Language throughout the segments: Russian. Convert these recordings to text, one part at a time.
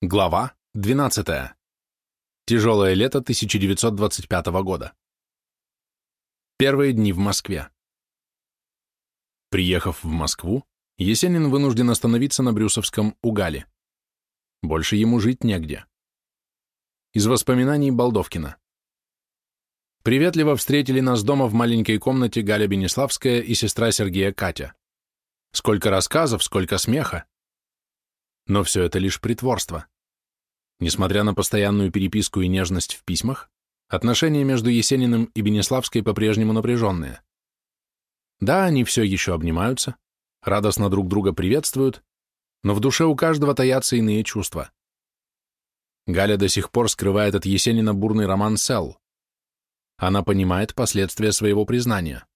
Глава 12. Тяжелое лето 1925 года. Первые дни в Москве. Приехав в Москву, Есенин вынужден остановиться на Брюсовском Угале. Больше ему жить негде. Из воспоминаний Балдовкина. Приветливо встретили нас дома в маленькой комнате Галя Бенеславская и сестра Сергея Катя. Сколько рассказов, сколько смеха. Но все это лишь притворство. Несмотря на постоянную переписку и нежность в письмах, отношения между Есениным и Бенеславской по-прежнему напряженные. Да, они все еще обнимаются, радостно друг друга приветствуют, но в душе у каждого таятся иные чувства. Галя до сих пор скрывает от Есенина бурный роман «Селл». Она понимает последствия своего признания.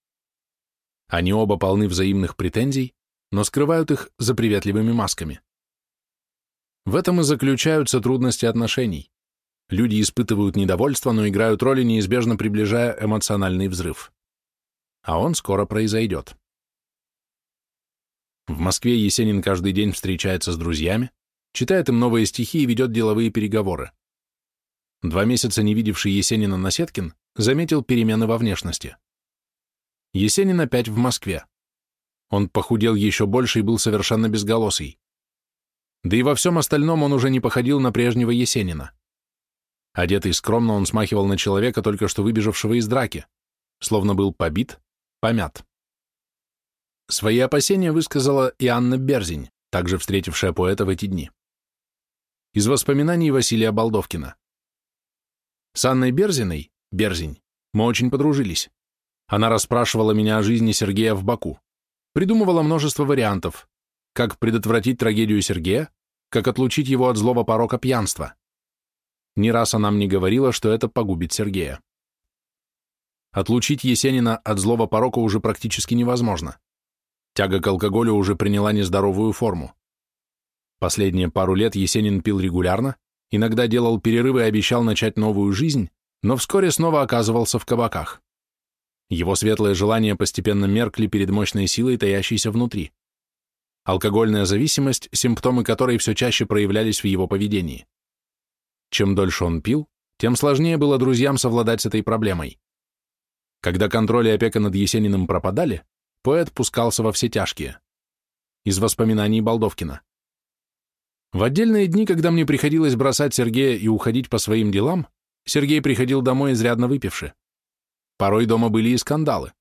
Они оба полны взаимных претензий, но скрывают их за приветливыми масками. В этом и заключаются трудности отношений. Люди испытывают недовольство, но играют роли, неизбежно приближая эмоциональный взрыв. А он скоро произойдет. В Москве Есенин каждый день встречается с друзьями, читает им новые стихи и ведет деловые переговоры. Два месяца не видевший Есенина Насеткин заметил перемены во внешности. Есенин опять в Москве. Он похудел еще больше и был совершенно безголосый. Да и во всем остальном он уже не походил на прежнего Есенина. Одетый скромно, он смахивал на человека, только что выбежавшего из драки, словно был побит, помят. Свои опасения высказала и Анна Берзень, также встретившая поэта в эти дни. Из воспоминаний Василия Балдовкина. С Анной Берзиной, Берзень, мы очень подружились. Она расспрашивала меня о жизни Сергея в Баку. Придумывала множество вариантов, как предотвратить трагедию Сергея, как отлучить его от злого порока пьянства. Ни раз она мне говорила, что это погубит Сергея. Отлучить Есенина от злого порока уже практически невозможно. Тяга к алкоголю уже приняла нездоровую форму. Последние пару лет Есенин пил регулярно, иногда делал перерывы и обещал начать новую жизнь, но вскоре снова оказывался в кабаках. Его светлые желания постепенно меркли перед мощной силой, таящейся внутри. Алкогольная зависимость, симптомы которой все чаще проявлялись в его поведении. Чем дольше он пил, тем сложнее было друзьям совладать с этой проблемой. Когда контроль и опека над Есениным пропадали, поэт пускался во все тяжкие. Из воспоминаний Балдовкина. В отдельные дни, когда мне приходилось бросать Сергея и уходить по своим делам, Сергей приходил домой изрядно выпивши. Порой дома были и скандалы.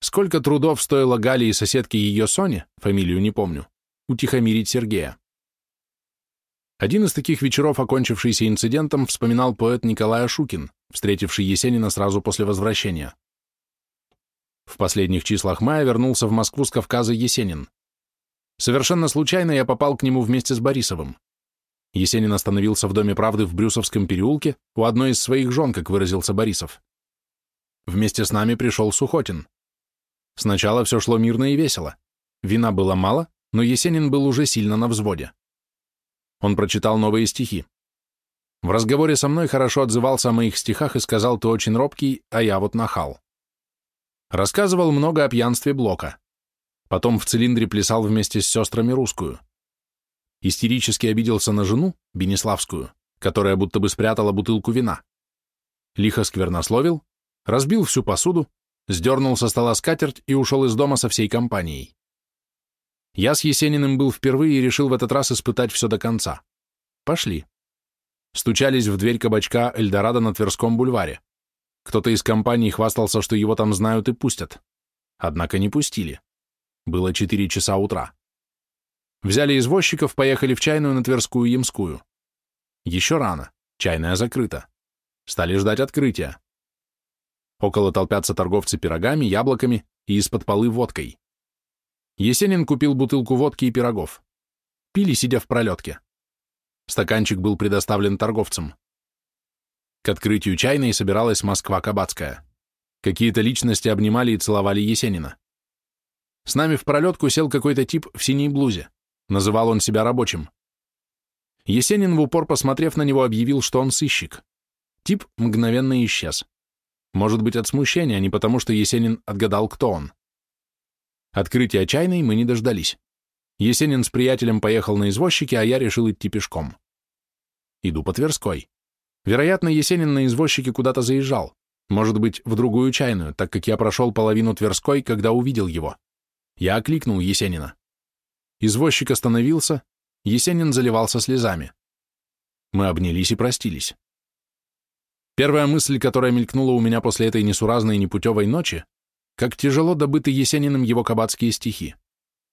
Сколько трудов стоило Гале и соседке ее Соне, фамилию не помню, утихомирить Сергея. Один из таких вечеров, окончившийся инцидентом, вспоминал поэт Николай Ашукин, встретивший Есенина сразу после возвращения. В последних числах мая вернулся в Москву с Кавказа Есенин. Совершенно случайно я попал к нему вместе с Борисовым. Есенин остановился в Доме правды в Брюсовском переулке у одной из своих жен, как выразился Борисов. Вместе с нами пришел Сухотин. Сначала все шло мирно и весело. Вина было мало, но Есенин был уже сильно на взводе. Он прочитал новые стихи. В разговоре со мной хорошо отзывался о моих стихах и сказал, ты очень робкий, а я вот нахал. Рассказывал много о пьянстве Блока. Потом в цилиндре плясал вместе с сестрами русскую. Истерически обиделся на жену, Бенеславскую, которая будто бы спрятала бутылку вина. Лихо сквернословил, разбил всю посуду, сдернул со стола скатерть и ушел из дома со всей компанией. Я с Есениным был впервые и решил в этот раз испытать все до конца. Пошли. Стучались в дверь кабачка Эльдорадо на Тверском бульваре. Кто-то из компании хвастался, что его там знают и пустят. Однако не пустили. Было 4 часа утра. Взяли извозчиков, поехали в чайную на Тверскую Ямскую. Еще рано. Чайная закрыта. Стали ждать открытия. Около толпятся торговцы пирогами, яблоками и из-под полы водкой. Есенин купил бутылку водки и пирогов. Пили, сидя в пролетке. Стаканчик был предоставлен торговцам. К открытию чайной собиралась Москва-Кабацкая. Какие-то личности обнимали и целовали Есенина. С нами в пролетку сел какой-то тип в синей блузе. Называл он себя рабочим. Есенин, в упор посмотрев на него, объявил, что он сыщик. Тип мгновенно исчез. Может быть, от смущения, а не потому, что Есенин отгадал, кто он. Открытия чайной мы не дождались. Есенин с приятелем поехал на извозчике, а я решил идти пешком. Иду по Тверской. Вероятно, Есенин на извозчике куда-то заезжал. Может быть, в другую чайную, так как я прошел половину Тверской, когда увидел его. Я окликнул Есенина. Извозчик остановился, Есенин заливался слезами. Мы обнялись и простились. Первая мысль, которая мелькнула у меня после этой несуразной и непутевой ночи, как тяжело добыты Есениным его кабацкие стихи,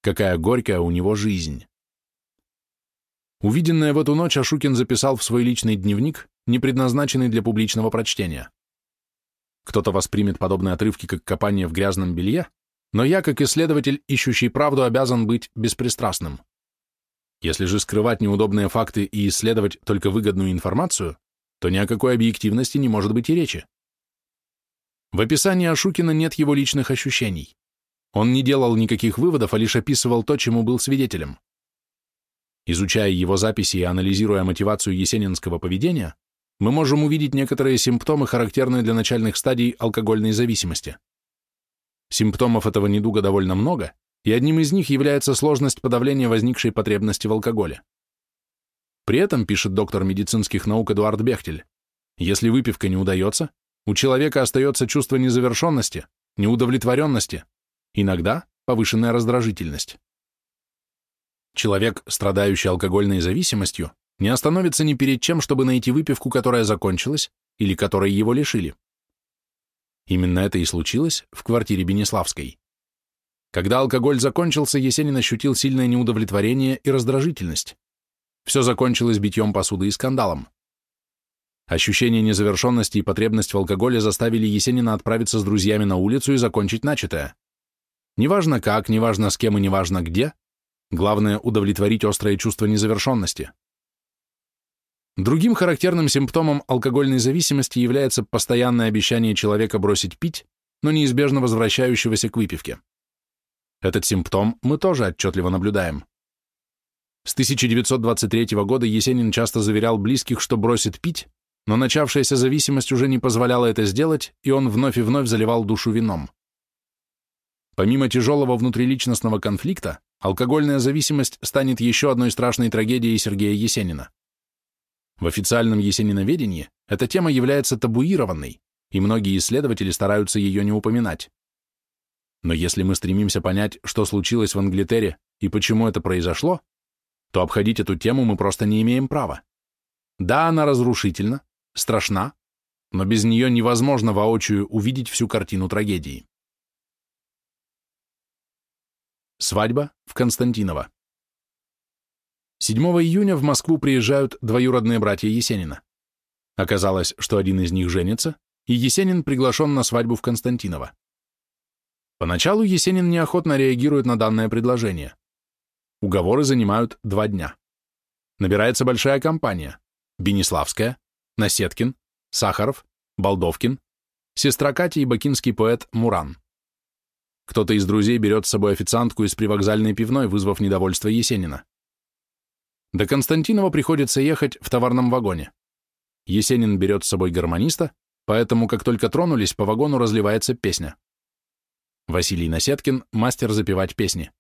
какая горькая у него жизнь. Увиденное в эту ночь Ашукин записал в свой личный дневник, не предназначенный для публичного прочтения. Кто-то воспримет подобные отрывки как копание в грязном белье, но я, как исследователь, ищущий правду, обязан быть беспристрастным. Если же скрывать неудобные факты и исследовать только выгодную информацию, то ни о какой объективности не может быть и речи. В описании Ашукина нет его личных ощущений. Он не делал никаких выводов, а лишь описывал то, чему был свидетелем. Изучая его записи и анализируя мотивацию есенинского поведения, мы можем увидеть некоторые симптомы, характерные для начальных стадий алкогольной зависимости. Симптомов этого недуга довольно много, и одним из них является сложность подавления возникшей потребности в алкоголе. При этом, пишет доктор медицинских наук Эдуард Бехтель, если выпивка не удается, у человека остается чувство незавершенности, неудовлетворенности, иногда повышенная раздражительность. Человек, страдающий алкогольной зависимостью, не остановится ни перед чем, чтобы найти выпивку, которая закончилась или которой его лишили. Именно это и случилось в квартире Бенеславской. Когда алкоголь закончился, Есенин ощутил сильное неудовлетворение и раздражительность. Все закончилось битьем посуды и скандалом. Ощущение незавершенности и потребность в алкоголе заставили Есенина отправиться с друзьями на улицу и закончить начатое. Неважно как, неважно с кем и неважно где, главное удовлетворить острое чувство незавершенности. Другим характерным симптомом алкогольной зависимости является постоянное обещание человека бросить пить, но неизбежно возвращающегося к выпивке. Этот симптом мы тоже отчетливо наблюдаем. С 1923 года Есенин часто заверял близких, что бросит пить, но начавшаяся зависимость уже не позволяла это сделать, и он вновь и вновь заливал душу вином. Помимо тяжелого внутриличностного конфликта, алкогольная зависимость станет еще одной страшной трагедией Сергея Есенина. В официальном есениноведении эта тема является табуированной, и многие исследователи стараются ее не упоминать. Но если мы стремимся понять, что случилось в Англитере и почему это произошло, то обходить эту тему мы просто не имеем права. Да, она разрушительна, страшна, но без нее невозможно воочию увидеть всю картину трагедии. Свадьба в Константиново. 7 июня в Москву приезжают двоюродные братья Есенина. Оказалось, что один из них женится, и Есенин приглашен на свадьбу в Константиново. Поначалу Есенин неохотно реагирует на данное предложение. Уговоры занимают два дня. Набирается большая компания. Бениславская, Насеткин, Сахаров, Балдовкин, сестра Кати и бакинский поэт Муран. Кто-то из друзей берет с собой официантку из привокзальной пивной, вызвав недовольство Есенина. До Константинова приходится ехать в товарном вагоне. Есенин берет с собой гармониста, поэтому как только тронулись, по вагону разливается песня. Василий Насеткин – мастер запевать песни.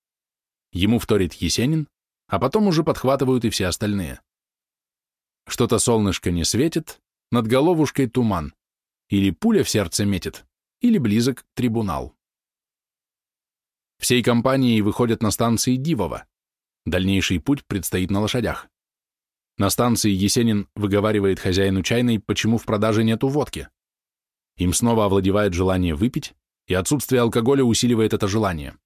Ему вторит Есенин, а потом уже подхватывают и все остальные. Что-то солнышко не светит, над головушкой туман. Или пуля в сердце метит, или близок трибунал. Всей компанией выходят на станции Дивова. Дальнейший путь предстоит на лошадях. На станции Есенин выговаривает хозяину чайной, почему в продаже нету водки. Им снова овладевает желание выпить, и отсутствие алкоголя усиливает это желание.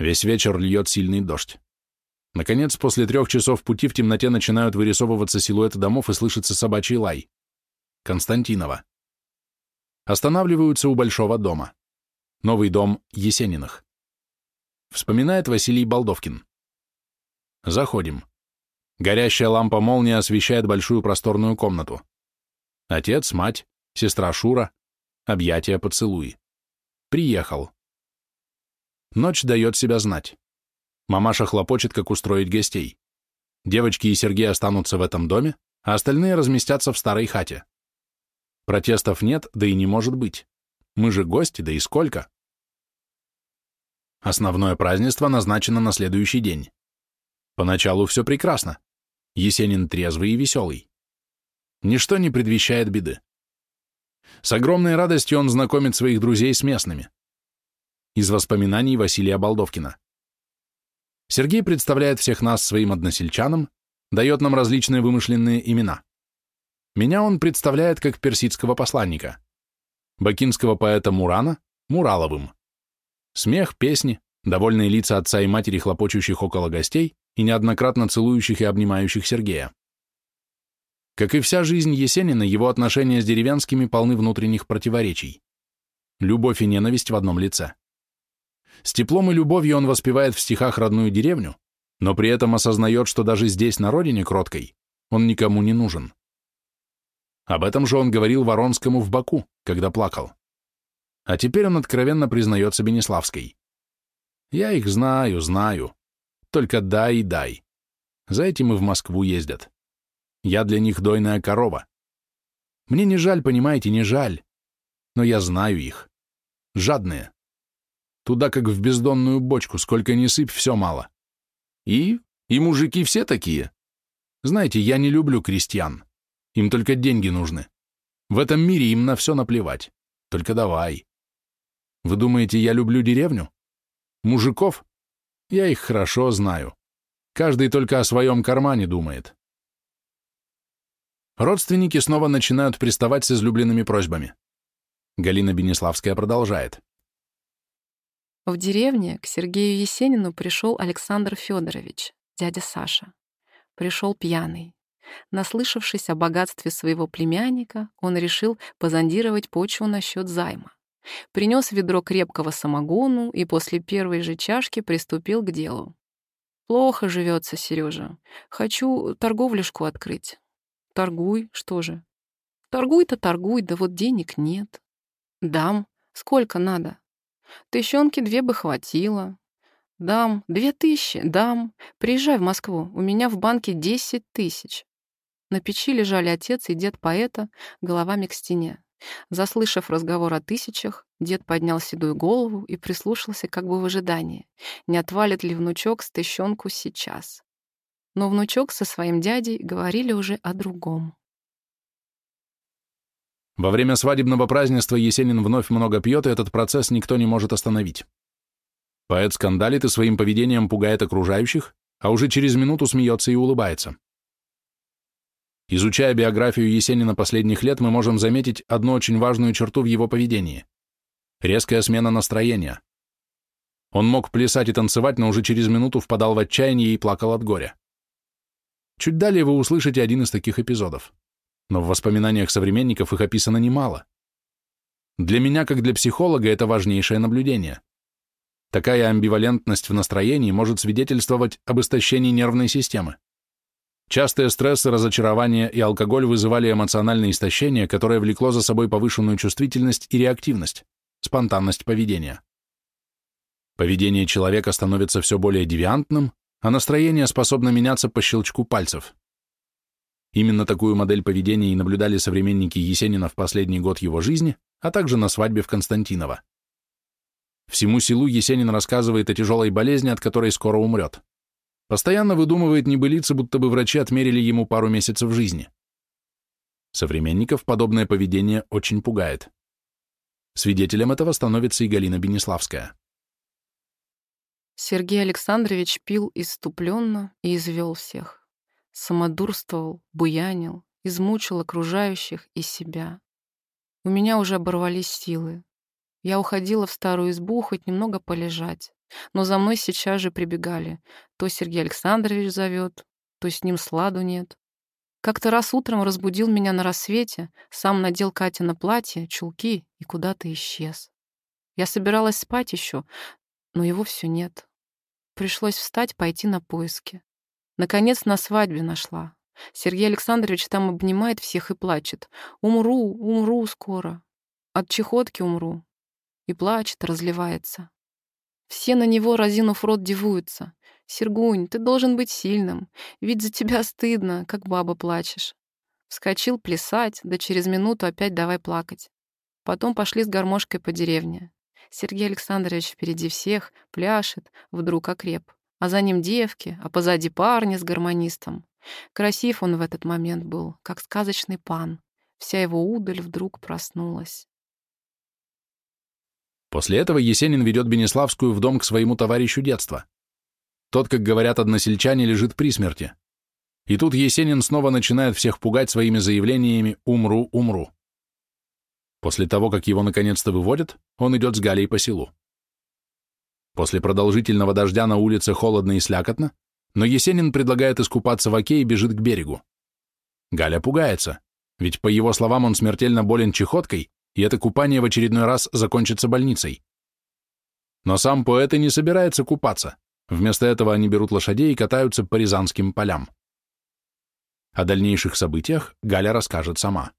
Весь вечер льет сильный дождь. Наконец, после трех часов пути в темноте начинают вырисовываться силуэты домов и слышится собачий лай. Константинова. Останавливаются у большого дома. Новый дом Есениных. Вспоминает Василий Балдовкин. Заходим. Горящая лампа молнии освещает большую просторную комнату. Отец, мать, сестра Шура, объятия, поцелуи. Приехал. Ночь дает себя знать. Мамаша хлопочет, как устроить гостей. Девочки и Сергей останутся в этом доме, а остальные разместятся в старой хате. Протестов нет, да и не может быть. Мы же гости, да и сколько. Основное празднество назначено на следующий день. Поначалу все прекрасно. Есенин трезвый и веселый. Ничто не предвещает беды. С огромной радостью он знакомит своих друзей с местными. Из воспоминаний Василия Балдовкина. Сергей представляет всех нас своим односельчанам, дает нам различные вымышленные имена. Меня он представляет как персидского посланника, бакинского поэта Мурана – Мураловым. Смех, песни, довольные лица отца и матери, хлопочущих около гостей и неоднократно целующих и обнимающих Сергея. Как и вся жизнь Есенина, его отношения с деревенскими полны внутренних противоречий. Любовь и ненависть в одном лице. С теплом и любовью он воспевает в стихах родную деревню, но при этом осознает, что даже здесь, на родине кроткой, он никому не нужен. Об этом же он говорил Воронскому в Баку, когда плакал. А теперь он откровенно признается Бенеславской. «Я их знаю, знаю. Только дай и дай. За этим и в Москву ездят. Я для них дойная корова. Мне не жаль, понимаете, не жаль. Но я знаю их. Жадные. Туда, как в бездонную бочку, сколько ни сыпь, все мало. И? И мужики все такие. Знаете, я не люблю крестьян. Им только деньги нужны. В этом мире им на все наплевать. Только давай. Вы думаете, я люблю деревню? Мужиков? Я их хорошо знаю. Каждый только о своем кармане думает. Родственники снова начинают приставать с излюбленными просьбами. Галина Бенеславская продолжает. В деревне к Сергею Есенину пришел Александр Федорович, дядя Саша. Пришел пьяный. Наслышавшись о богатстве своего племянника, он решил позондировать почву насчет займа. Принес ведро крепкого самогону и после первой же чашки приступил к делу. «Плохо живется, Сережа. Хочу торговляшку открыть». «Торгуй, что же?» «Торгуй-то торгуй, да вот денег нет». «Дам. Сколько надо?» «Тыщенки две бы хватило». «Дам. Две тысячи. Дам. Приезжай в Москву. У меня в банке десять тысяч». На печи лежали отец и дед поэта головами к стене. Заслышав разговор о тысячах, дед поднял седую голову и прислушался как бы в ожидании, не отвалит ли внучок стыщенку сейчас. Но внучок со своим дядей говорили уже о другом. Во время свадебного празднества Есенин вновь много пьет, и этот процесс никто не может остановить. Поэт скандалит и своим поведением пугает окружающих, а уже через минуту смеется и улыбается. Изучая биографию Есенина последних лет, мы можем заметить одну очень важную черту в его поведении – резкая смена настроения. Он мог плясать и танцевать, но уже через минуту впадал в отчаяние и плакал от горя. Чуть далее вы услышите один из таких эпизодов, но в воспоминаниях современников их описано немало. Для меня, как для психолога, это важнейшее наблюдение. Такая амбивалентность в настроении может свидетельствовать об истощении нервной системы. Частые стрессы, разочарования и алкоголь вызывали эмоциональное истощение, которое влекло за собой повышенную чувствительность и реактивность, спонтанность поведения. Поведение человека становится все более девиантным, а настроение способно меняться по щелчку пальцев. Именно такую модель поведения и наблюдали современники Есенина в последний год его жизни, а также на свадьбе в Константиново. Всему селу Есенин рассказывает о тяжелой болезни, от которой скоро умрет. Постоянно выдумывает небылицы, будто бы врачи отмерили ему пару месяцев жизни. Современников подобное поведение очень пугает. Свидетелем этого становится и Галина Бенеславская. Сергей Александрович пил иступленно и извел всех. Самодурствовал, буянил, измучил окружающих и себя. У меня уже оборвались силы. Я уходила в старую избу хоть немного полежать. Но за мной сейчас же прибегали. То Сергей Александрович зовет, то с ним сладу нет. Как-то раз утром разбудил меня на рассвете, сам надел Катя на платье, чулки и куда-то исчез. Я собиралась спать еще, но его все нет. Пришлось встать, пойти на поиски. Наконец на свадьбе нашла. Сергей Александрович там обнимает всех и плачет. «Умру, умру скоро. От чехотки умру». И плачет, разливается. Все на него, разинув рот, дивуются. «Сергунь, ты должен быть сильным, ведь за тебя стыдно, как баба плачешь». Вскочил плясать, да через минуту опять давай плакать. Потом пошли с гармошкой по деревне. Сергей Александрович впереди всех, пляшет, вдруг окреп. А за ним девки, а позади парни с гармонистом. Красив он в этот момент был, как сказочный пан. Вся его удаль вдруг проснулась. После этого Есенин ведет Бенеславскую в дом к своему товарищу детства. Тот, как говорят односельчане, лежит при смерти. И тут Есенин снова начинает всех пугать своими заявлениями «умру, умру». После того, как его наконец-то выводят, он идет с Галей по селу. После продолжительного дождя на улице холодно и слякотно, но Есенин предлагает искупаться в оке и бежит к берегу. Галя пугается, ведь, по его словам, он смертельно болен чехоткой, и это купание в очередной раз закончится больницей. Но сам поэт и не собирается купаться. Вместо этого они берут лошадей и катаются по Рязанским полям. О дальнейших событиях Галя расскажет сама.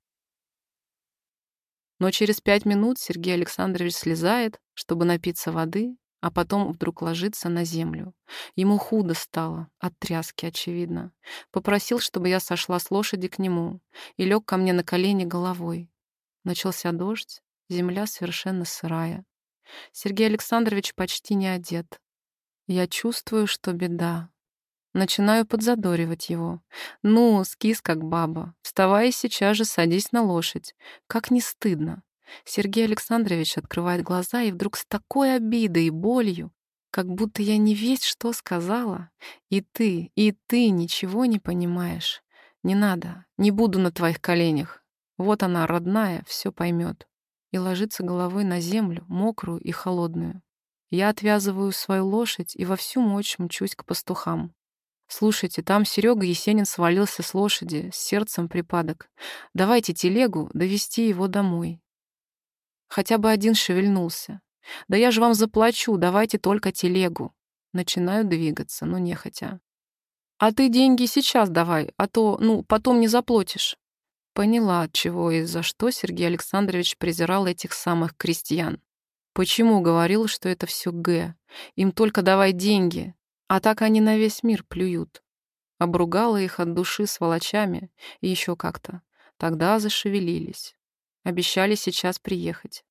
Но через пять минут Сергей Александрович слезает, чтобы напиться воды, а потом вдруг ложится на землю. Ему худо стало, от тряски, очевидно. Попросил, чтобы я сошла с лошади к нему и лег ко мне на колени головой. Начался дождь, земля совершенно сырая. Сергей Александрович почти не одет. Я чувствую, что беда. Начинаю подзадоривать его. «Ну, скис как баба. Вставай сейчас же садись на лошадь. Как не стыдно. Сергей Александрович открывает глаза и вдруг с такой обидой и болью, как будто я не весь что сказала. И ты, и ты ничего не понимаешь. Не надо, не буду на твоих коленях. Вот она, родная, все поймет. И ложится головой на землю, мокрую и холодную. Я отвязываю свою лошадь и во всю мощь мчусь к пастухам. Слушайте, там Серега Есенин свалился с лошади, с сердцем припадок. Давайте телегу довести его домой. Хотя бы один шевельнулся. «Да я же вам заплачу, давайте только телегу». Начинаю двигаться, но нехотя. «А ты деньги сейчас давай, а то, ну, потом не заплатишь». Поняла, от чего и за что Сергей Александрович презирал этих самых крестьян. Почему говорил, что это все Г? Им только давай деньги, а так они на весь мир плюют. Обругала их от души сволочами и еще как-то. Тогда зашевелились. Обещали сейчас приехать.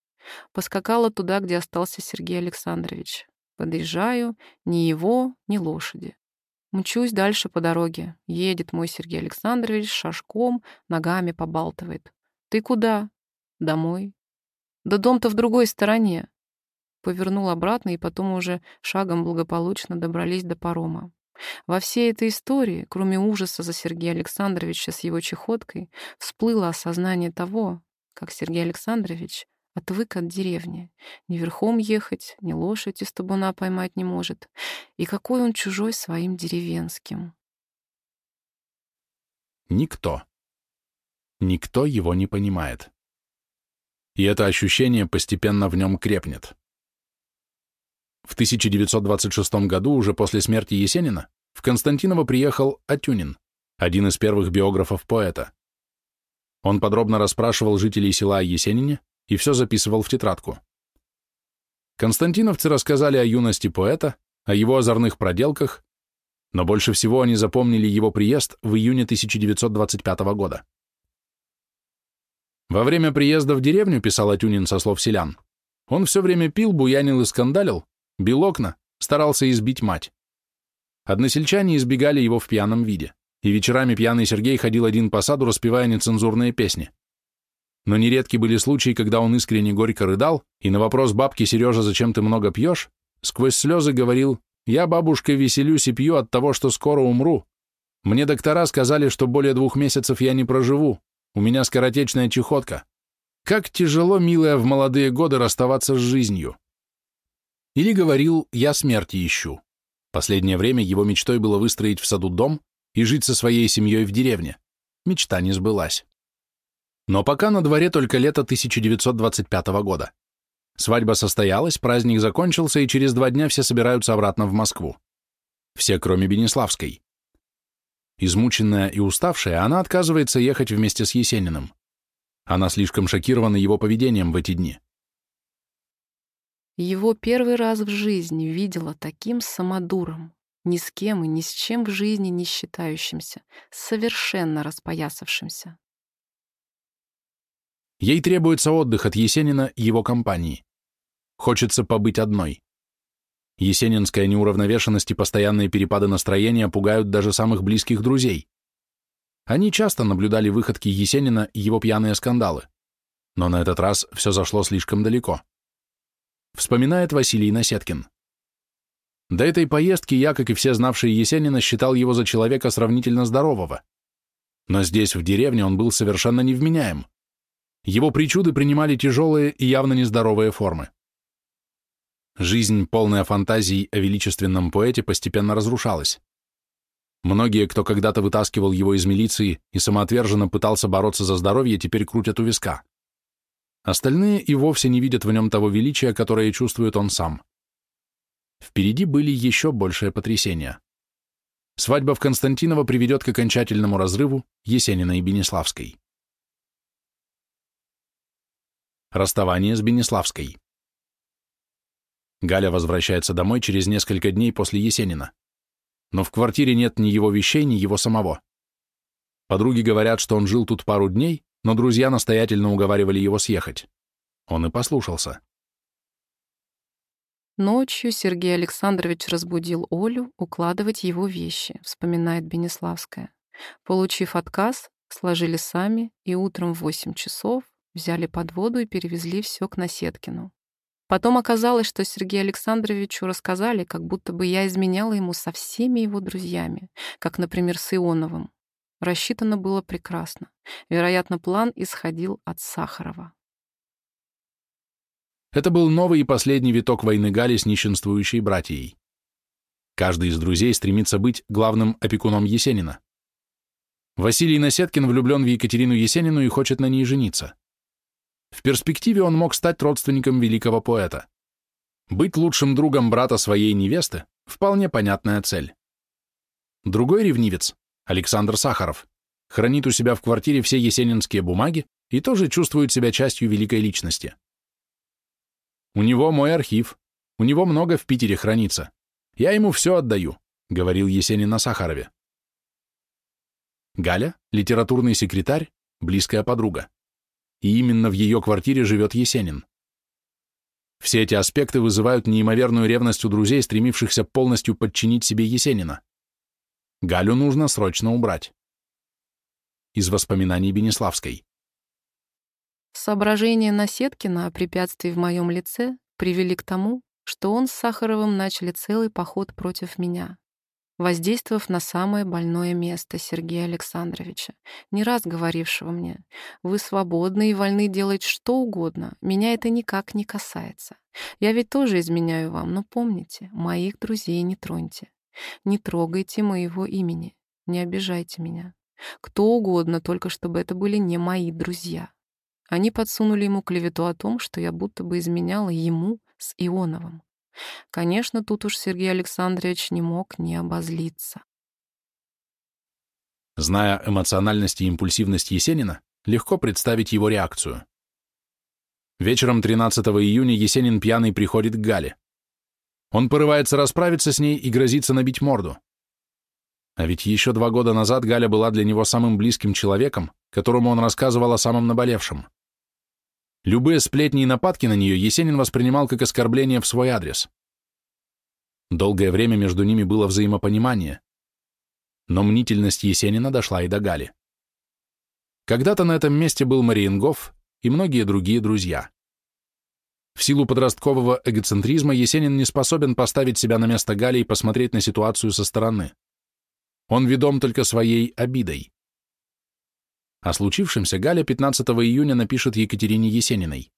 Поскакала туда, где остался Сергей Александрович. Подъезжаю, ни его, ни лошади. Мчусь дальше по дороге. Едет мой Сергей Александрович шашком, ногами побалтывает. «Ты куда?» «Домой». «Да дом-то в другой стороне». Повернул обратно, и потом уже шагом благополучно добрались до парома. Во всей этой истории, кроме ужаса за Сергея Александровича с его чехоткой, всплыло осознание того, как Сергей Александрович отвык от деревни. Ни верхом ехать, ни лошадь из табуна поймать не может. И какой он чужой своим деревенским. Никто. Никто его не понимает. И это ощущение постепенно в нем крепнет. В 1926 году, уже после смерти Есенина, в Константиново приехал Атюнин, один из первых биографов поэта. Он подробно расспрашивал жителей села Есенине и все записывал в тетрадку. Константиновцы рассказали о юности поэта, о его озорных проделках, но больше всего они запомнили его приезд в июне 1925 года. Во время приезда в деревню, писал Атюнин со слов селян, он все время пил, буянил и скандалил, бил окна, старался избить мать. Односельчане избегали его в пьяном виде и вечерами пьяный Сергей ходил один по саду, распевая нецензурные песни. Но нередки были случаи, когда он искренне горько рыдал, и на вопрос бабки «Сережа, зачем ты много пьешь?» сквозь слезы говорил «Я, бабушка, веселюсь и пью от того, что скоро умру. Мне доктора сказали, что более двух месяцев я не проживу, у меня скоротечная чехотка. Как тяжело, милая, в молодые годы расставаться с жизнью». Или говорил «Я смерти ищу». Последнее время его мечтой было выстроить в саду дом, и жить со своей семьей в деревне. Мечта не сбылась. Но пока на дворе только лето 1925 года. Свадьба состоялась, праздник закончился, и через два дня все собираются обратно в Москву. Все, кроме Бенеславской. Измученная и уставшая, она отказывается ехать вместе с Есениным. Она слишком шокирована его поведением в эти дни. Его первый раз в жизни видела таким самодуром, ни с кем и ни с чем в жизни не считающимся, совершенно распоясавшимся. Ей требуется отдых от Есенина и его компании. Хочется побыть одной. Есенинская неуравновешенность и постоянные перепады настроения пугают даже самых близких друзей, Они часто наблюдали выходки Есенина и его пьяные скандалы, но на этот раз все зашло слишком далеко. Вспоминает Василий Насеткин. До этой поездки я, как и все знавшие Есенина, считал его за человека сравнительно здорового. Но здесь, в деревне, он был совершенно невменяем. Его причуды принимали тяжелые и явно нездоровые формы. Жизнь, полная фантазий о величественном поэте, постепенно разрушалась. Многие, кто когда-то вытаскивал его из милиции и самоотверженно пытался бороться за здоровье, теперь крутят у виска. Остальные и вовсе не видят в нем того величия, которое чувствует он сам. Впереди были еще большие потрясения. Свадьба в Константиново приведет к окончательному разрыву Есенина и Бенеславской. Расставание с Бенеславской. Галя возвращается домой через несколько дней после Есенина. Но в квартире нет ни его вещей, ни его самого. Подруги говорят, что он жил тут пару дней, но друзья настоятельно уговаривали его съехать. Он и послушался. Ночью Сергей Александрович разбудил Олю укладывать его вещи, вспоминает Бенеславская. Получив отказ, сложили сами и утром в 8 часов взяли под воду и перевезли все к Насеткину. Потом оказалось, что Сергею Александровичу рассказали, как будто бы я изменяла ему со всеми его друзьями, как, например, с Ионовым. Рассчитано было прекрасно. Вероятно, план исходил от Сахарова. Это был новый и последний виток войны Гали с нищенствующей братьей. Каждый из друзей стремится быть главным опекуном Есенина. Василий Насеткин влюблен в Екатерину Есенину и хочет на ней жениться. В перспективе он мог стать родственником великого поэта. Быть лучшим другом брата своей невесты – вполне понятная цель. Другой ревнивец, Александр Сахаров, хранит у себя в квартире все есенинские бумаги и тоже чувствует себя частью великой личности. «У него мой архив, у него много в Питере хранится. Я ему все отдаю», — говорил Есенин о Сахарове. Галя — литературный секретарь, близкая подруга и именно в ее квартире живет Есенин. Все эти аспекты вызывают неимоверную ревность у друзей, стремившихся полностью подчинить себе Есенина. Галю нужно срочно убрать. Из воспоминаний Бенеславской. Соображения Насеткина о препятствии в моем лице привели к тому, что он с Сахаровым начали целый поход против меня воздействовав на самое больное место Сергея Александровича, не раз говорившего мне, «Вы свободны и вольны делать что угодно, меня это никак не касается. Я ведь тоже изменяю вам, но помните, моих друзей не троньте. Не трогайте моего имени, не обижайте меня. Кто угодно, только чтобы это были не мои друзья». Они подсунули ему клевету о том, что я будто бы изменяла ему с Ионовым. Конечно, тут уж Сергей Александрович не мог не обозлиться. Зная эмоциональность и импульсивность Есенина, легко представить его реакцию. Вечером 13 июня Есенин пьяный приходит к Гале. Он порывается расправиться с ней и грозится набить морду. А ведь еще два года назад Галя была для него самым близким человеком, которому он рассказывал о самом наболевшем. Любые сплетни и нападки на нее Есенин воспринимал как оскорбление в свой адрес. Долгое время между ними было взаимопонимание. Но мнительность Есенина дошла и до Гали. Когда-то на этом месте был Мариенгоф и многие другие друзья. В силу подросткового эгоцентризма Есенин не способен поставить себя на место Гали и посмотреть на ситуацию со стороны. Он ведом только своей обидой. О случившемся Галя 15 июня напишет Екатерине Есениной.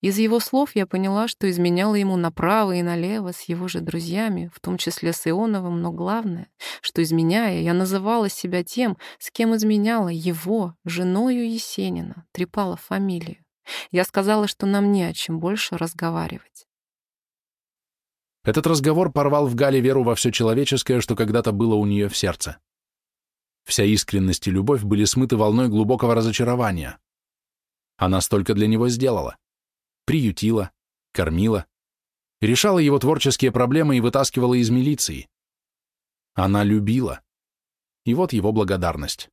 Из его слов я поняла, что изменяла ему направо и налево с его же друзьями, в том числе с Ионовым, но главное, что, изменяя, я называла себя тем, с кем изменяла его, женою Есенина, трепала фамилию. Я сказала, что нам не о чем больше разговаривать. Этот разговор порвал в Гале веру во все человеческое, что когда-то было у нее в сердце. Вся искренность и любовь были смыты волной глубокого разочарования. Она столько для него сделала. Приютила, кормила, решала его творческие проблемы и вытаскивала из милиции. Она любила. И вот его благодарность.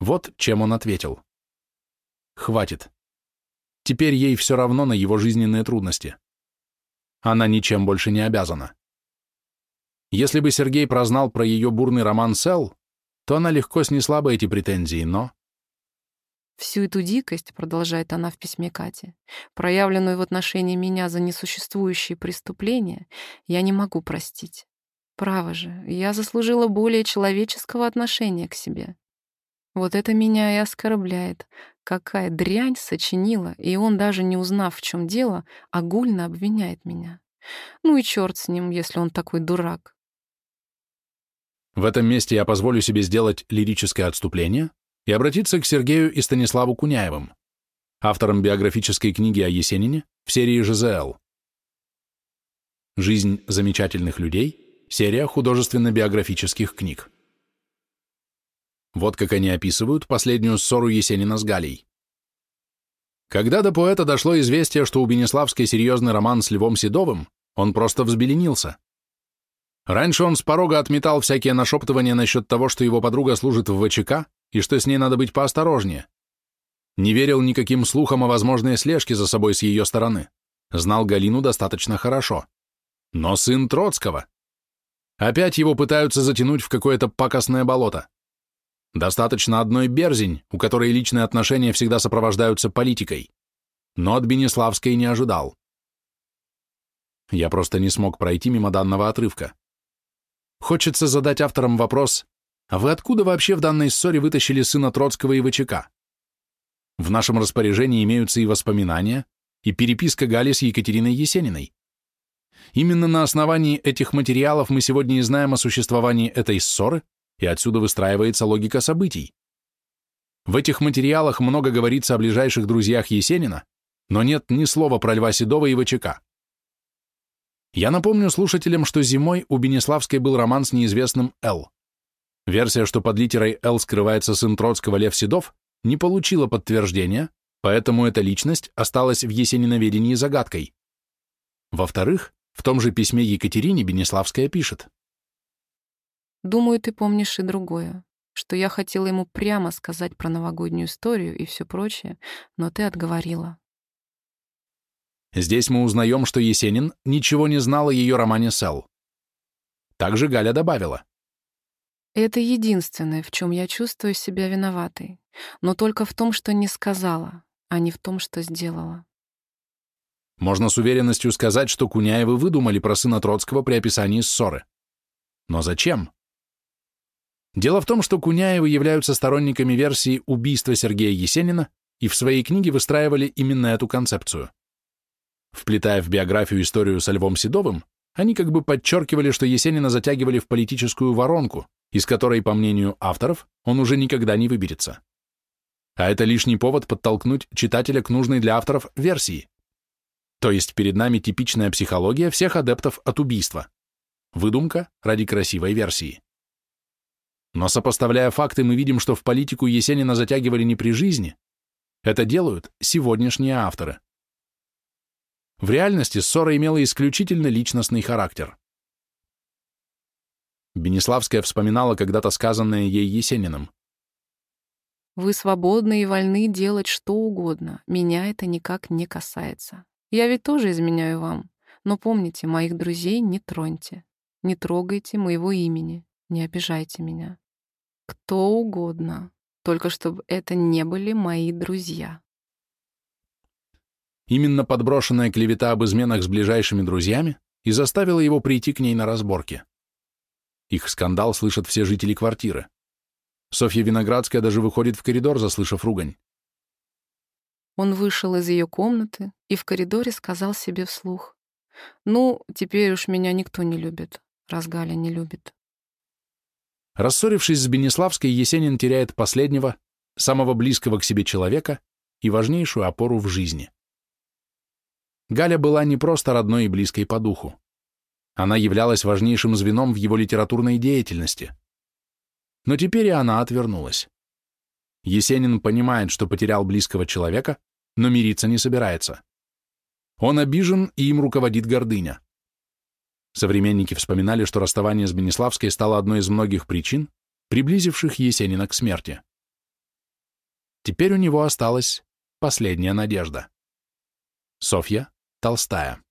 Вот чем он ответил. Хватит. Теперь ей все равно на его жизненные трудности. Она ничем больше не обязана. Если бы Сергей прознал про ее бурный роман с Эл, то она легко снесла бы эти претензии, но... Всю эту дикость, продолжает она в письме Кате, проявленную в отношении меня за несуществующие преступления, я не могу простить. Право же, я заслужила более человеческого отношения к себе. Вот это меня и оскорбляет. Какая дрянь сочинила, и он, даже не узнав, в чем дело, огульно обвиняет меня. Ну и черт с ним, если он такой дурак. В этом месте я позволю себе сделать лирическое отступление и обратиться к Сергею и Станиславу Куняевым, авторам биографической книги о Есенине в серии ЖЗЛ. «Жизнь замечательных людей» — серия художественно-биографических книг. Вот как они описывают последнюю ссору Есенина с Галей. Когда до поэта дошло известие, что у Бенеславской серьезный роман с Львом Седовым, он просто взбеленился. Раньше он с порога отметал всякие нашептывания насчет того, что его подруга служит в ВЧК и что с ней надо быть поосторожнее. Не верил никаким слухам о возможной слежке за собой с ее стороны. Знал Галину достаточно хорошо. Но сын Троцкого. Опять его пытаются затянуть в какое-то пакостное болото. Достаточно одной Берзень, у которой личные отношения всегда сопровождаются политикой. Но от Бенеславской не ожидал. Я просто не смог пройти мимо данного отрывка. Хочется задать авторам вопрос, а вы откуда вообще в данной ссоре вытащили сына Троцкого и ВЧК? В нашем распоряжении имеются и воспоминания, и переписка Гали с Екатериной Есениной. Именно на основании этих материалов мы сегодня и знаем о существовании этой ссоры, и отсюда выстраивается логика событий. В этих материалах много говорится о ближайших друзьях Есенина, но нет ни слова про Льва Седова и ВЧК. Я напомню слушателям, что зимой у Бенеславской был роман с неизвестным Л. Версия, что под литерой «Л» скрывается сын Троцкого Лев Седов, не получила подтверждения, поэтому эта личность осталась в Есениноведении загадкой. Во-вторых, в том же письме Екатерине Бенеславская пишет. «Думаю, ты помнишь и другое, что я хотела ему прямо сказать про новогоднюю историю и все прочее, но ты отговорила». Здесь мы узнаем, что Есенин ничего не знал о ее романе «Сел». Также Галя добавила. Это единственное, в чем я чувствую себя виноватой, но только в том, что не сказала, а не в том, что сделала. Можно с уверенностью сказать, что Куняевы выдумали про сына Троцкого при описании ссоры. Но зачем? Дело в том, что Куняевы являются сторонниками версии убийства Сергея Есенина и в своей книге выстраивали именно эту концепцию. Вплетая в биографию историю со Львом Седовым, они как бы подчеркивали, что Есенина затягивали в политическую воронку, из которой, по мнению авторов, он уже никогда не выберется. А это лишний повод подтолкнуть читателя к нужной для авторов версии. То есть перед нами типичная психология всех адептов от убийства. Выдумка ради красивой версии. Но сопоставляя факты, мы видим, что в политику Есенина затягивали не при жизни. Это делают сегодняшние авторы. В реальности ссора имела исключительно личностный характер. Бенеславская вспоминала когда-то сказанное ей Есениным. «Вы свободны и вольны делать что угодно. Меня это никак не касается. Я ведь тоже изменяю вам. Но помните, моих друзей не троньте. Не трогайте моего имени. Не обижайте меня. Кто угодно. Только чтобы это не были мои друзья». Именно подброшенная клевета об изменах с ближайшими друзьями и заставила его прийти к ней на разборки. Их скандал слышат все жители квартиры. Софья Виноградская даже выходит в коридор, заслышав ругань. Он вышел из ее комнаты и в коридоре сказал себе вслух. «Ну, теперь уж меня никто не любит, раз Галя не любит». Рассорившись с Бенеславской, Есенин теряет последнего, самого близкого к себе человека и важнейшую опору в жизни. Галя была не просто родной и близкой по духу. Она являлась важнейшим звеном в его литературной деятельности. Но теперь и она отвернулась. Есенин понимает, что потерял близкого человека, но мириться не собирается. Он обижен, и им руководит гордыня. Современники вспоминали, что расставание с Бенеславской стало одной из многих причин, приблизивших Есенина к смерти. Теперь у него осталась последняя надежда. Софья Толстая.